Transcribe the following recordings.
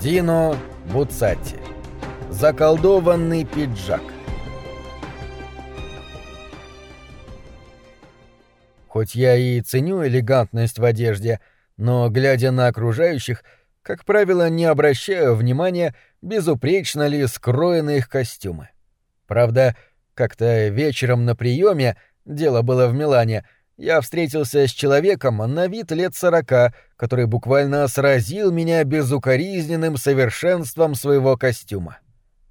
Дино Буцатти. Заколдованный пиджак. Хоть я и ценю элегантность в одежде, но, глядя на окружающих, как правило, не обращаю внимания, безупречно ли скроены их костюмы. Правда, как-то вечером на приеме, дело было в Милане, я встретился с человеком на вид лет сорока, который буквально сразил меня безукоризненным совершенством своего костюма.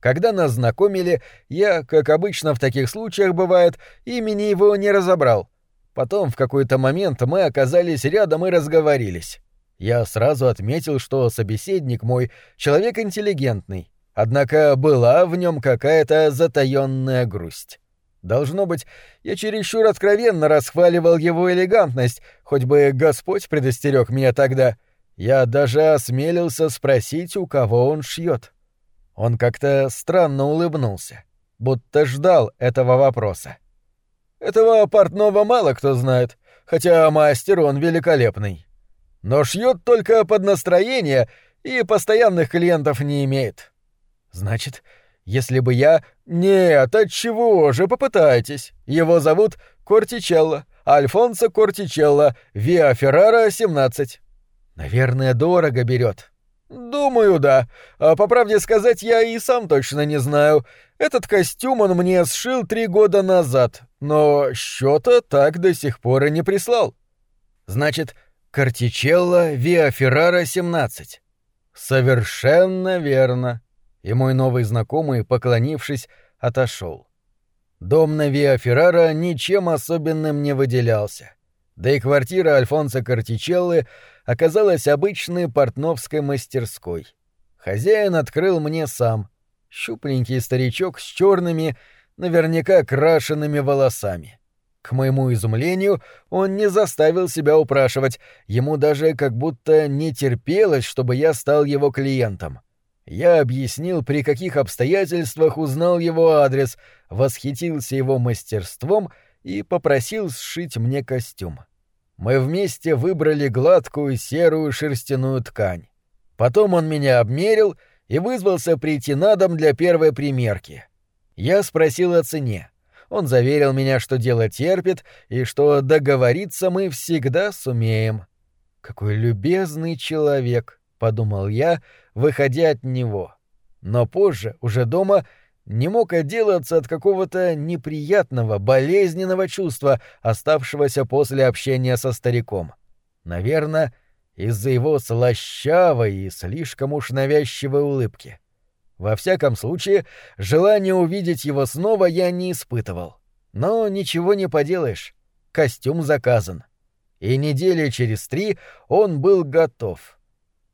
Когда нас знакомили, я, как обычно в таких случаях бывает, имени его не разобрал. Потом в какой-то момент мы оказались рядом и разговорились. Я сразу отметил, что собеседник мой — человек интеллигентный, однако была в нем какая-то затаённая грусть. Должно быть, я чересчур откровенно расхваливал его элегантность, хоть бы Господь предостерег меня тогда. Я даже осмелился спросить, у кого он шьет. Он как-то странно улыбнулся, будто ждал этого вопроса. Этого портного мало кто знает, хотя мастер он великолепный. Но шьет только под настроение и постоянных клиентов не имеет. Значит, если бы я... Нет, отчего же, попытайтесь. Его зовут Кортичелло, Альфонсо Кортичелло, Виа Феррара, 17. Наверное, дорого берет. Думаю, да. А по правде сказать, я и сам точно не знаю. Этот костюм он мне сшил три года назад, но счета так до сих пор и не прислал. Значит, Кортичелло, Виа Феррара, 17. Совершенно верно и мой новый знакомый, поклонившись, отошел. Дом на Виа Феррара ничем особенным не выделялся. Да и квартира Альфонса Картичеллы оказалась обычной портновской мастерской. Хозяин открыл мне сам. Щупленький старичок с черными, наверняка крашенными волосами. К моему изумлению, он не заставил себя упрашивать, ему даже как будто не терпелось, чтобы я стал его клиентом. Я объяснил, при каких обстоятельствах узнал его адрес, восхитился его мастерством и попросил сшить мне костюм. Мы вместе выбрали гладкую серую шерстяную ткань. Потом он меня обмерил и вызвался прийти на дом для первой примерки. Я спросил о цене. Он заверил меня, что дело терпит и что договориться мы всегда сумеем. Какой любезный человек, подумал я, выходя от него. Но позже, уже дома, не мог отделаться от какого-то неприятного, болезненного чувства, оставшегося после общения со стариком. Наверное, из-за его слащавой и слишком уж навязчивой улыбки. Во всяком случае, желания увидеть его снова я не испытывал. Но ничего не поделаешь. Костюм заказан. И недели через три он был готов.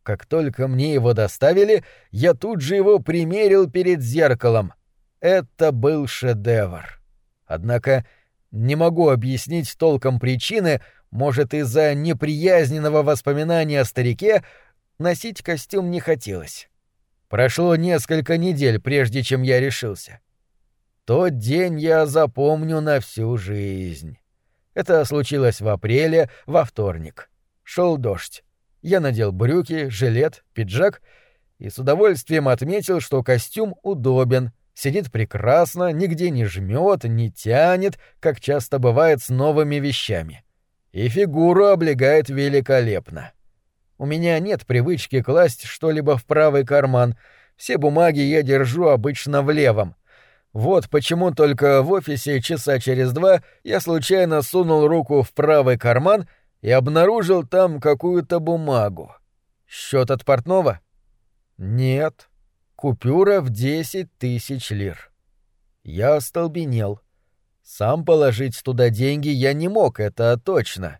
Как только мне его доставили, я тут же его примерил перед зеркалом. Это был шедевр. Однако не могу объяснить толком причины, может, из-за неприязненного воспоминания о старике носить костюм не хотелось. Прошло несколько недель, прежде чем я решился. Тот день я запомню на всю жизнь. Это случилось в апреле, во вторник. Шел дождь. Я надел брюки, жилет, пиджак и с удовольствием отметил, что костюм удобен, сидит прекрасно, нигде не жмет, не тянет, как часто бывает с новыми вещами. И фигуру облегает великолепно. У меня нет привычки класть что-либо в правый карман, все бумаги я держу обычно в левом. Вот почему только в офисе часа через два я случайно сунул руку в правый карман — и обнаружил там какую-то бумагу. Счет от портного? Нет. Купюра в десять тысяч лир. Я остолбенел. Сам положить туда деньги я не мог, это точно.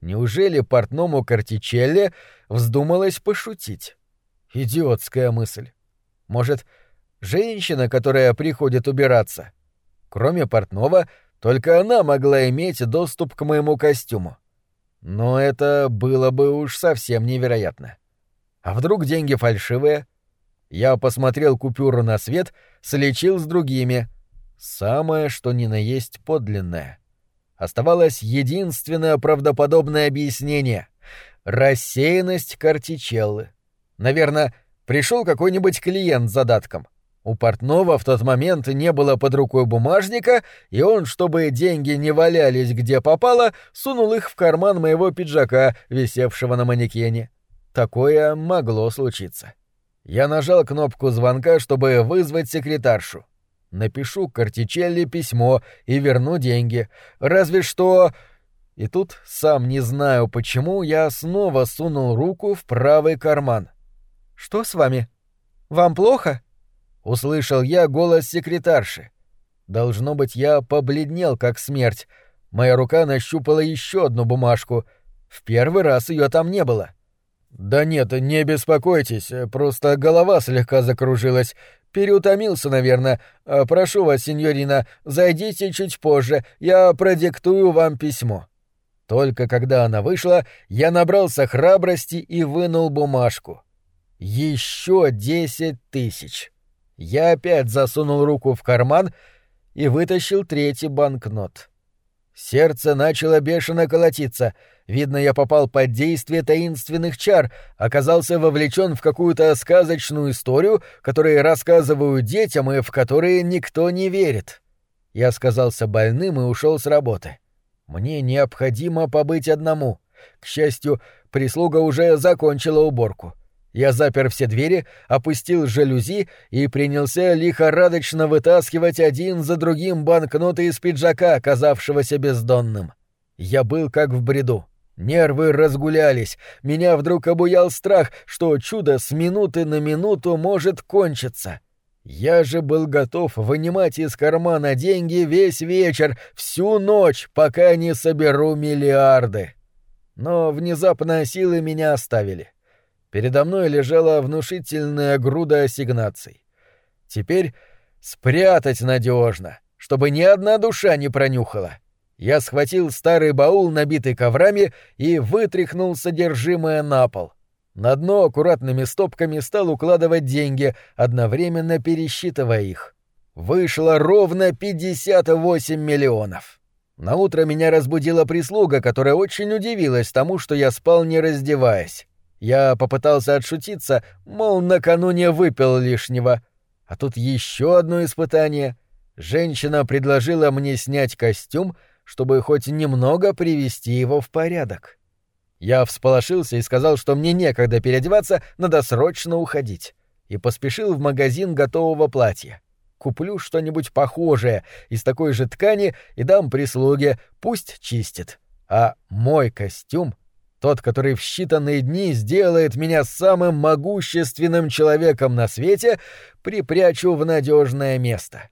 Неужели портному Картичелле вздумалось пошутить? Идиотская мысль. Может, женщина, которая приходит убираться? Кроме портного, только она могла иметь доступ к моему костюму. Но это было бы уж совсем невероятно. А вдруг деньги фальшивые? Я посмотрел купюру на свет, слечил с другими. Самое, что ни на есть подлинное. Оставалось единственное правдоподобное объяснение — рассеянность Картичеллы. Наверное, пришел какой-нибудь клиент с задатком. У портного в тот момент не было под рукой бумажника, и он, чтобы деньги не валялись где попало, сунул их в карман моего пиджака, висевшего на манекене. Такое могло случиться. Я нажал кнопку звонка, чтобы вызвать секретаршу. Напишу Картичелли письмо и верну деньги. Разве что... И тут, сам не знаю почему, я снова сунул руку в правый карман. «Что с вами? Вам плохо?» Услышал я голос секретарши. Должно быть, я побледнел, как смерть. Моя рука нащупала еще одну бумажку. В первый раз ее там не было. «Да нет, не беспокойтесь, просто голова слегка закружилась. Переутомился, наверное. А, прошу вас, сеньорина, зайдите чуть позже, я продиктую вам письмо». Только когда она вышла, я набрался храбрости и вынул бумажку. Еще десять тысяч. Я опять засунул руку в карман и вытащил третий банкнот. Сердце начало бешено колотиться. Видно, я попал под действие таинственных чар, оказался вовлечен в какую-то сказочную историю, которую рассказываю детям и в которые никто не верит. Я сказался больным и ушел с работы. Мне необходимо побыть одному. К счастью, прислуга уже закончила уборку. Я запер все двери, опустил жалюзи и принялся лихорадочно вытаскивать один за другим банкноты из пиджака, оказавшегося бездонным. Я был как в бреду. Нервы разгулялись. Меня вдруг обуял страх, что чудо с минуты на минуту может кончиться. Я же был готов вынимать из кармана деньги весь вечер, всю ночь, пока не соберу миллиарды. Но внезапно силы меня оставили. Передо мной лежала внушительная груда ассигнаций. Теперь спрятать надежно, чтобы ни одна душа не пронюхала. Я схватил старый баул, набитый коврами, и вытряхнул содержимое на пол. На дно аккуратными стопками стал укладывать деньги, одновременно пересчитывая их. Вышло ровно 58 миллионов. На утро меня разбудила прислуга, которая очень удивилась тому, что я спал не раздеваясь. Я попытался отшутиться, мол, накануне выпил лишнего. А тут еще одно испытание. Женщина предложила мне снять костюм, чтобы хоть немного привести его в порядок. Я всполошился и сказал, что мне некогда переодеваться, надо срочно уходить. И поспешил в магазин готового платья. Куплю что-нибудь похожее из такой же ткани и дам прислуге, пусть чистит. А мой костюм тот, который в считанные дни сделает меня самым могущественным человеком на свете, припрячу в надежное место.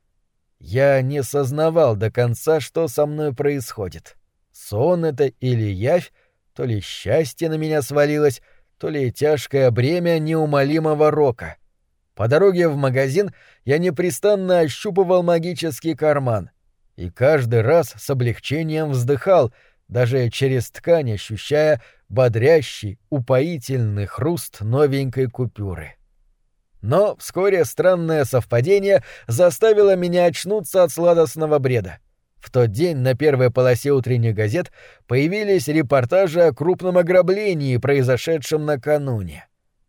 Я не сознавал до конца, что со мной происходит. Сон это или явь, то ли счастье на меня свалилось, то ли тяжкое бремя неумолимого рока. По дороге в магазин я непрестанно ощупывал магический карман и каждый раз с облегчением вздыхал, даже через ткань ощущая бодрящий, упоительный хруст новенькой купюры. Но вскоре странное совпадение заставило меня очнуться от сладостного бреда. В тот день на первой полосе утренних газет появились репортажи о крупном ограблении, произошедшем накануне.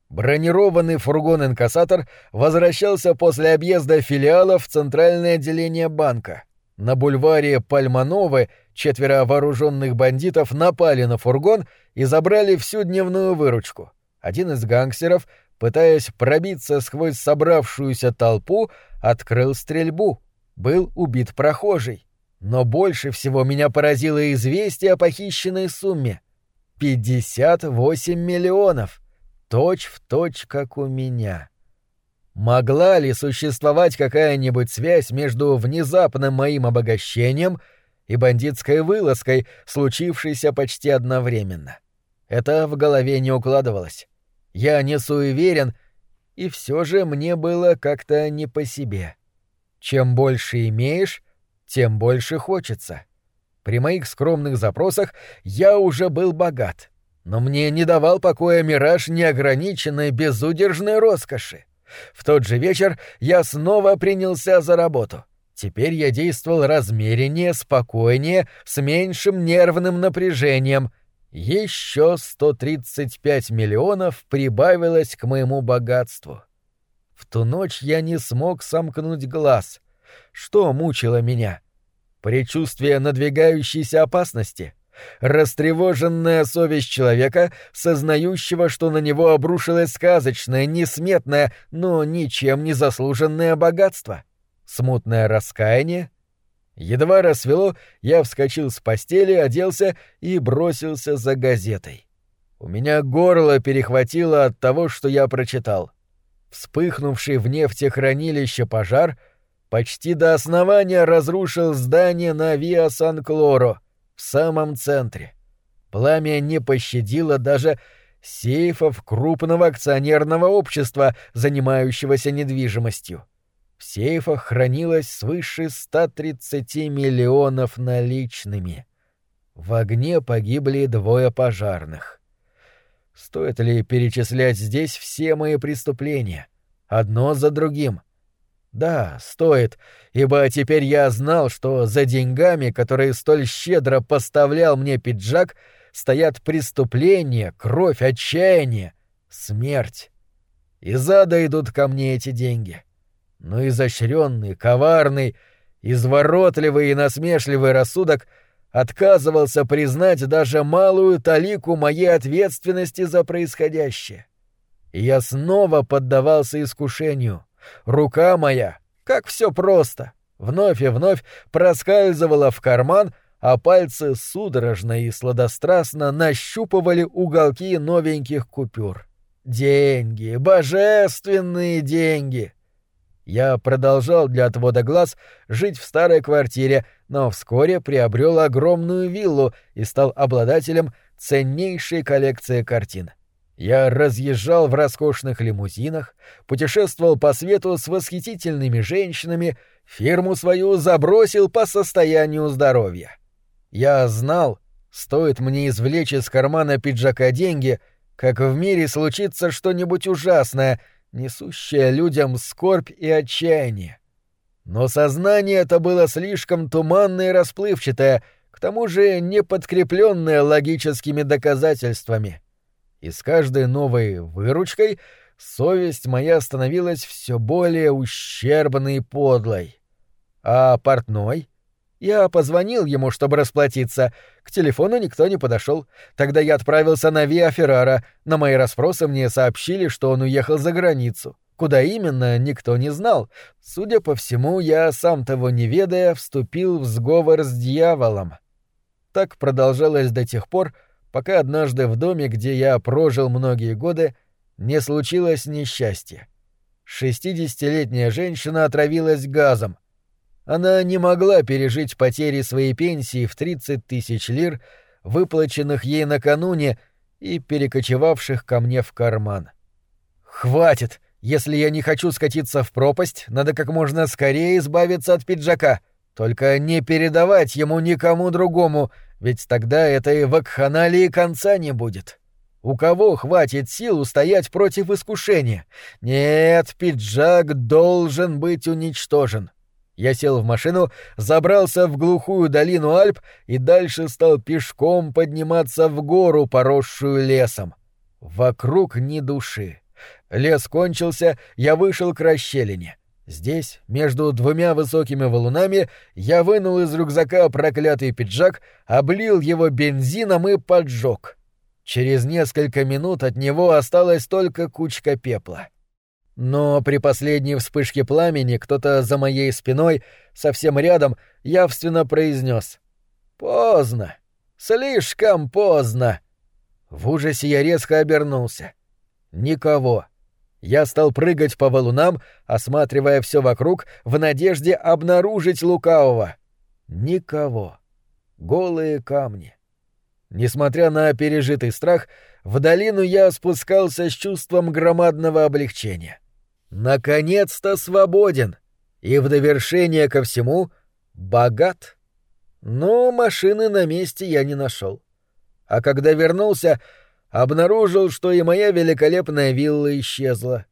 Бронированный фургон-инкассатор возвращался после объезда филиалов в центральное отделение банка. На бульваре Пальмановы четверо вооруженных бандитов напали на фургон и забрали всю дневную выручку. Один из гангстеров, пытаясь пробиться сквозь собравшуюся толпу, открыл стрельбу. Был убит прохожий. Но больше всего меня поразило известие о похищенной сумме. 58 миллионов. Точь в точь, как у меня. Могла ли существовать какая-нибудь связь между внезапным моим обогащением и бандитской вылазкой, случившейся почти одновременно? Это в голове не укладывалось. Я не суеверен, и все же мне было как-то не по себе. Чем больше имеешь, тем больше хочется. При моих скромных запросах я уже был богат, но мне не давал покоя мираж неограниченной безудержной роскоши. В тот же вечер я снова принялся за работу. Теперь я действовал размереннее, спокойнее, с меньшим нервным напряжением. Еще 135 миллионов прибавилось к моему богатству. В ту ночь я не смог сомкнуть глаз. Что мучило меня? Предчувствие надвигающейся опасности? Растревоженная совесть человека, сознающего, что на него обрушилось сказочное, несметное, но ничем не заслуженное богатство? Смутное раскаяние? Едва рассвело, я вскочил с постели, оделся и бросился за газетой. У меня горло перехватило от того, что я прочитал. Вспыхнувший в нефтехранилище пожар почти до основания разрушил здание на Виа Сан-Клоро в самом центре. Пламя не пощадило даже сейфов крупного акционерного общества, занимающегося недвижимостью. В сейфах хранилось свыше 130 миллионов наличными. В огне погибли двое пожарных. Стоит ли перечислять здесь все мои преступления? Одно за другим. Да, стоит, ибо теперь я знал, что за деньгами, которые столь щедро поставлял мне пиджак, стоят преступления, кровь, отчаяние, смерть. Из ада идут ко мне эти деньги но изощренный, коварный, изворотливый и насмешливый рассудок отказывался признать даже малую талику моей ответственности за происходящее. Я снова поддавался искушению. Рука моя, как все просто, вновь и вновь проскальзывала в карман, а пальцы судорожно и сладострастно нащупывали уголки новеньких купюр. Деньги, божественные деньги! Я продолжал для отвода глаз жить в старой квартире, но вскоре приобрел огромную виллу и стал обладателем ценнейшей коллекции картин. Я разъезжал в роскошных лимузинах, путешествовал по свету с восхитительными женщинами, фирму свою забросил по состоянию здоровья. Я знал, стоит мне извлечь из кармана пиджака деньги, как в мире случится что-нибудь ужасное — несущая людям скорбь и отчаяние. Но сознание это было слишком туманное и расплывчатое, к тому же не подкрепленное логическими доказательствами. И с каждой новой выручкой совесть моя становилась все более ущербной и подлой. А портной — я позвонил ему, чтобы расплатиться. К телефону никто не подошел. Тогда я отправился на Виа Феррара. На мои расспросы мне сообщили, что он уехал за границу. Куда именно, никто не знал. Судя по всему, я, сам того не ведая, вступил в сговор с дьяволом. Так продолжалось до тех пор, пока однажды в доме, где я прожил многие годы, не случилось несчастье. Шестидесятилетняя женщина отравилась газом — она не могла пережить потери своей пенсии в 30 тысяч лир, выплаченных ей накануне и перекочевавших ко мне в карман. «Хватит! Если я не хочу скатиться в пропасть, надо как можно скорее избавиться от пиджака. Только не передавать ему никому другому, ведь тогда этой вакханалии конца не будет». У кого хватит сил устоять против искушения? Нет, пиджак должен быть уничтожен. Я сел в машину, забрался в глухую долину Альп и дальше стал пешком подниматься в гору, поросшую лесом. Вокруг ни души. Лес кончился, я вышел к расщелине. Здесь, между двумя высокими валунами, я вынул из рюкзака проклятый пиджак, облил его бензином и поджег. Через несколько минут от него осталась только кучка пепла. Но при последней вспышке пламени кто-то за моей спиной, совсем рядом, явственно произнес «Поздно! Слишком поздно!» В ужасе я резко обернулся. Никого. Я стал прыгать по валунам, осматривая все вокруг, в надежде обнаружить лукавого. Никого. Голые камни. Несмотря на пережитый страх, в долину я спускался с чувством громадного облегчения. Наконец-то свободен. И в довершение ко всему богат. Но машины на месте я не нашел. А когда вернулся, обнаружил, что и моя великолепная вилла исчезла.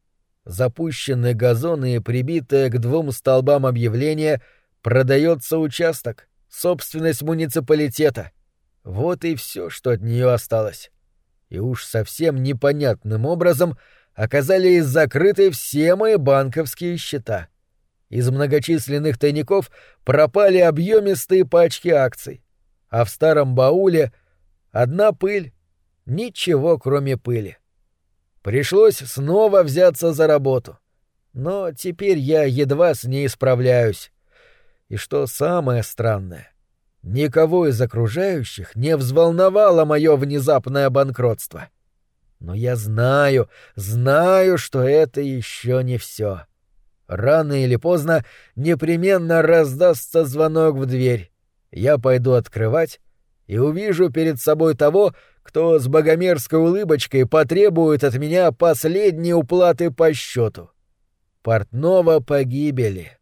Запущенный газон и прибитое к двум столбам объявление «Продается участок. Собственность муниципалитета». Вот и все, что от нее осталось. И уж совсем непонятным образом оказались закрыты все мои банковские счета. Из многочисленных тайников пропали объемистые пачки акций, а в старом бауле одна пыль, ничего кроме пыли. Пришлось снова взяться за работу. Но теперь я едва с ней справляюсь. И что самое странное, никого из окружающих не взволновало мое внезапное банкротство. Но я знаю, знаю, что это еще не все. Рано или поздно непременно раздастся звонок в дверь. Я пойду открывать и увижу перед собой того, кто с богомерзкой улыбочкой потребует от меня последней уплаты по счету. Портного погибели.